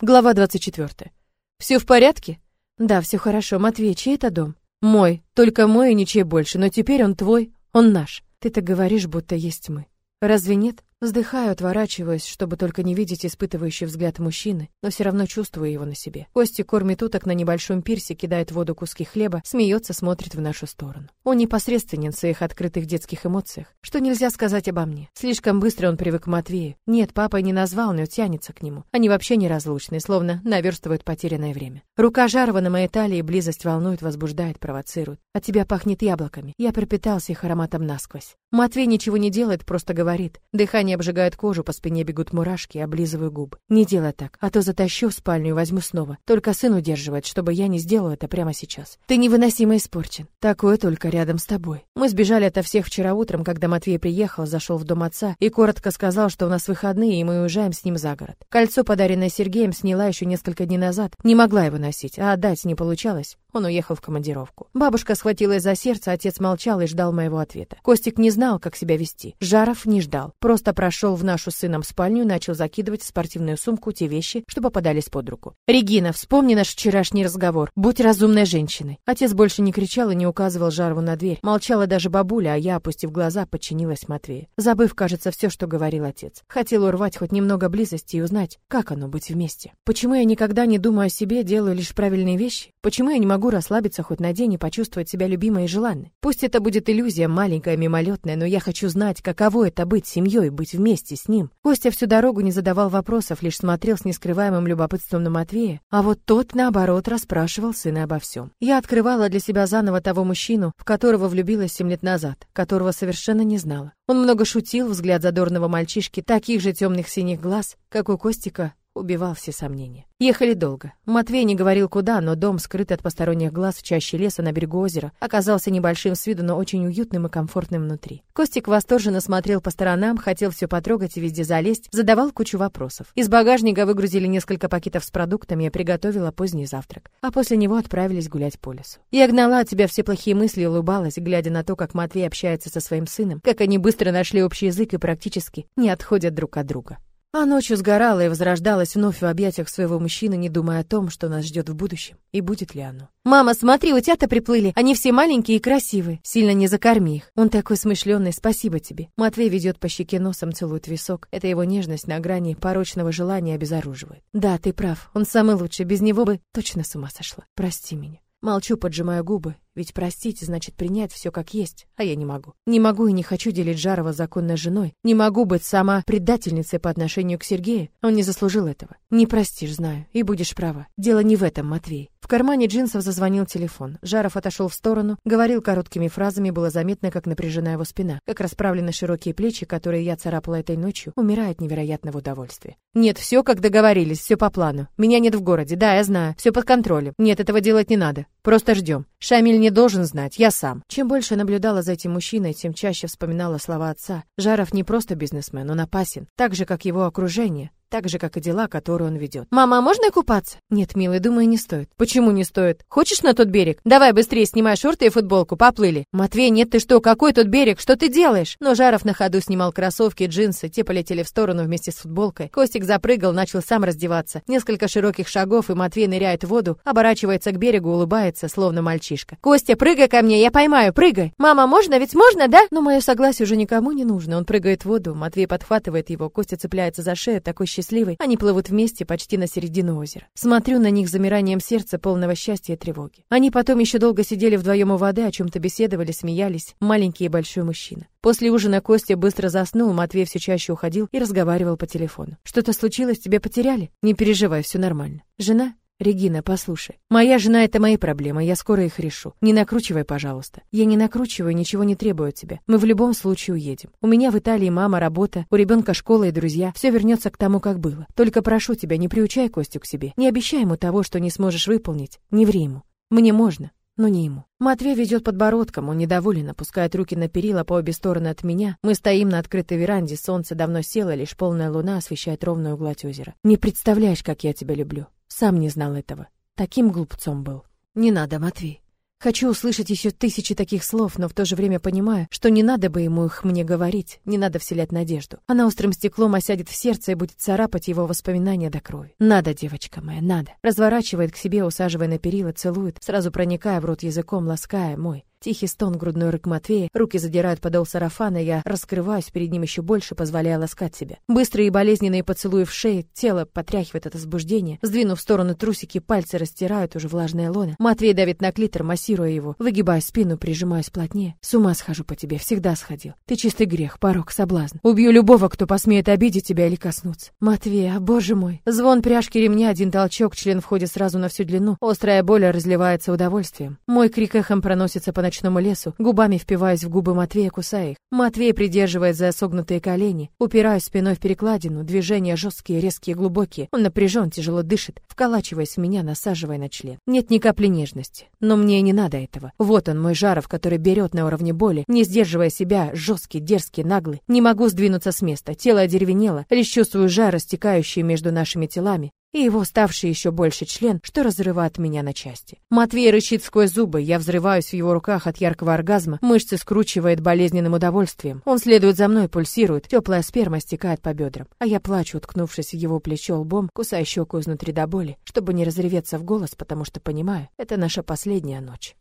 Глава 24. Все в порядке? Да, все хорошо. Матвей, чей это дом? Мой. Только мой и ничей больше, но теперь он твой, он наш. Ты так говоришь, будто есть мы. Разве нет? Вздыхаю, отворачиваясь, чтобы только не видеть испытывающий взгляд мужчины, но все равно чувствую его на себе. Кости кормит уток на небольшом пирсе, кидает в воду куски хлеба, смеется, смотрит в нашу сторону. Он непосредственен в своих открытых детских эмоциях, что нельзя сказать обо мне. Слишком быстро он привык к Матвею. Нет, папа не назвал, но тянется к нему. Они вообще неразлучны, словно наверстывают потерянное время. Рука Жарова на моей талии, близость волнует, возбуждает, провоцирует. От тебя пахнет яблоками. Я пропитался их ароматом насквозь. Матвей ничего не делает, просто говорит. Дыхание обжигает кожу, по спине бегут мурашки, облизываю губы. Не делай так, а то затащу в спальню и возьму снова. Только сын удерживает, чтобы я не сделала это прямо сейчас. Ты невыносимо испорчен. Такое только рядом с тобой. Мы сбежали ото всех вчера утром, когда Матвей приехал, зашел в дом отца и коротко сказал, что у нас выходные, и мы уезжаем с ним за город. Кольцо, подаренное Сергеем, сняла еще несколько дней назад. Не могла его носить, а отдать не получалось. Он уехал в командировку. Бабушка схватилась за сердце, отец молчал и ждал моего ответа. Костик не знал, как себя вести. Жаров не ждал. Просто прошел в нашу сыном спальню начал закидывать в спортивную сумку те вещи, что попадались под руку. «Регина, вспомни наш вчерашний разговор. Будь разумной женщиной». Отец больше не кричал и не указывал Жарову на дверь. Молчала даже бабуля, а я, опустив глаза, подчинилась Матвею. Забыв, кажется, все, что говорил отец. Хотел урвать хоть немного близости и узнать, как оно быть вместе. Почему я никогда не думаю о себе, делаю лишь правильные вещи? Почему я не могу расслабиться хоть на день и почувствовать себя любимой и желанной? Пусть это будет иллюзия, маленькая, мимолетная, но я хочу знать, каково это быть семьей, быть вместе с ним. Костя всю дорогу не задавал вопросов, лишь смотрел с нескрываемым любопытством на Матвея, а вот тот, наоборот, расспрашивал сына обо всем. Я открывала для себя заново того мужчину, в которого влюбилась семь лет назад, которого совершенно не знала. Он много шутил, взгляд задорного мальчишки, таких же темных синих глаз, как у Костика, убивал все сомнения. Ехали долго. Матвей не говорил куда, но дом, скрытый от посторонних глаз в чаще леса на берегу озера, оказался небольшим с виду, но очень уютным и комфортным внутри. Костик восторженно смотрел по сторонам, хотел все потрогать и везде залезть, задавал кучу вопросов. Из багажника выгрузили несколько пакетов с продуктами, я приготовила поздний завтрак, а после него отправились гулять по лесу. Я гнала от себя все плохие мысли и улыбалась, глядя на то, как Матвей общается со своим сыном, как они быстро нашли общий язык и практически не отходят друг от друга. А ночью сгорала и возрождалась вновь в объятиях своего мужчины, не думая о том, что нас ждет в будущем, и будет ли оно. «Мама, смотри, утята приплыли, они все маленькие и красивые, сильно не закорми их. Он такой смышленый, спасибо тебе». Матвей ведет по щеке носом, целует висок. Это его нежность на грани порочного желания обезоруживает. «Да, ты прав, он самый лучший, без него бы точно с ума сошла. Прости меня». Молчу, поджимая губы, ведь простить значит принять все как есть, а я не могу. Не могу и не хочу делить Жарова законной женой. Не могу быть сама предательницей по отношению к Сергею. Он не заслужил этого. Не простишь, знаю, и будешь права. Дело не в этом, Матвей. В кармане джинсов зазвонил телефон. Жаров отошел в сторону, говорил короткими фразами, было заметно, как напряжена его спина, как расправлены широкие плечи, которые я царапала этой ночью, умирает невероятного удовольствия. Нет, все как договорились, все по плану. Меня нет в городе, да, я знаю, все под контролем. Нет, этого делать не надо. Просто ждем. Шамиль не должен знать, я сам. Чем больше наблюдала за этим мужчиной, тем чаще вспоминала слова отца. Жаров не просто бизнесмен, он опасен, так же, как его окружение так же, как и дела, которые он ведет. «Мама, а можно купаться?» «Нет, милый, думаю, не стоит». «Почему не стоит? Хочешь на тот берег? Давай быстрее снимай шорты и футболку, поплыли». «Матвей, нет, ты что? Какой тот берег? Что ты делаешь?» Но Жаров на ходу снимал кроссовки, джинсы, те полетели в сторону вместе с футболкой. Костик запрыгал, начал сам раздеваться. Несколько широких шагов, и Матвей ныряет в воду, оборачивается к берегу, улыбается, словно мальчишка. «Костя, прыгай ко мне, я поймаю, прыгай!» «Мама, можно? Ведь можно, да?» Но мое согласие уже никому не нужно. Он прыгает в воду, Матвей подхватывает его, Костя цепляется за шею, такой счастливый. Они плывут плывут вместе почти на середину озера. Смотрю на них замиранием сердца, полного счастья и тревоги. Они потом еще долго сидели вдвоем у воды, о чем-то беседовали, смеялись, маленький и большой мужчина. После ужина Костя быстро заснул, Матвей все чаще уходил и разговаривал по телефону. «Что-то случилось? Тебя потеряли?» «Не переживай, все нормально». «Жена?» Регина, послушай. Моя жена — это мои проблемы, я скоро их решу. Не накручивай, пожалуйста. Я не накручиваю, ничего не требую от тебя. Мы в любом случае уедем. У меня в Италии мама, работа, у ребенка школа и друзья. Все вернется к тому, как было. Только прошу тебя, не приучай Костю к себе. Не обещай ему того, что не сможешь выполнить. Не ври ему. Мне можно, но не ему. Матвей ведет подбородком, он недоволен, опускает руки на перила по обе стороны от меня. Мы стоим на открытой веранде, солнце давно село, лишь полная луна освещает ровную гладь озера. Не представляешь, как я тебя люблю. Сам не знал этого. Таким глупцом был. Не надо, Матвей. Хочу услышать еще тысячи таких слов, но в то же время понимаю, что не надо бы ему их мне говорить, не надо вселять надежду. Она острым стеклом осядет в сердце и будет царапать его воспоминания до крови. Надо, девочка моя, надо. Разворачивает к себе, усаживая на перила, целует, сразу проникая в рот языком, лаская мой. Тихий стон, грудной рык Матвея, руки задирают подол сарафана, я раскрываюсь перед ним еще больше, позволяя ласкать себя. Быстрые и болезненные поцелуи в шее, тело потряхивает от возбуждения, сдвинув в сторону трусики, пальцы растирают уже влажное лоно. Матвей давит на клитор, массируя его, выгибая спину, прижимаюсь плотнее. С ума схожу по тебе, всегда сходил. Ты чистый грех, порок, соблазн. Убью любого, кто посмеет обидеть тебя или коснуться. Матвей, а боже мой. Звон пряжки ремня, один толчок, член входит сразу на всю длину. Острая боль разливается удовольствием. Мой крик эхом проносится по ночному лесу, губами впиваясь в губы Матвея, кусая их. Матвей придерживает за согнутые колени, упираясь спиной в перекладину, движения жесткие, резкие, глубокие. Он напряжен, тяжело дышит, вколачиваясь в меня, насаживая на член. Нет ни капли нежности, но мне не надо этого. Вот он, мой Жаров, который берет на уровне боли, не сдерживая себя, жесткий, дерзкий, наглый. Не могу сдвинуться с места, тело одеревенело, лишь чувствую жар, растекающий между нашими телами, и его ставший еще больше член, что разрывает меня на части. Матвей рычит сквозь зубы, я взрываюсь в его руках от яркого оргазма, мышцы скручивает болезненным удовольствием. Он следует за мной, пульсирует, теплая сперма стекает по бедрам, а я плачу, уткнувшись в его плечо лбом, кусая щеку изнутри до боли, чтобы не разреветься в голос, потому что понимаю, это наша последняя ночь.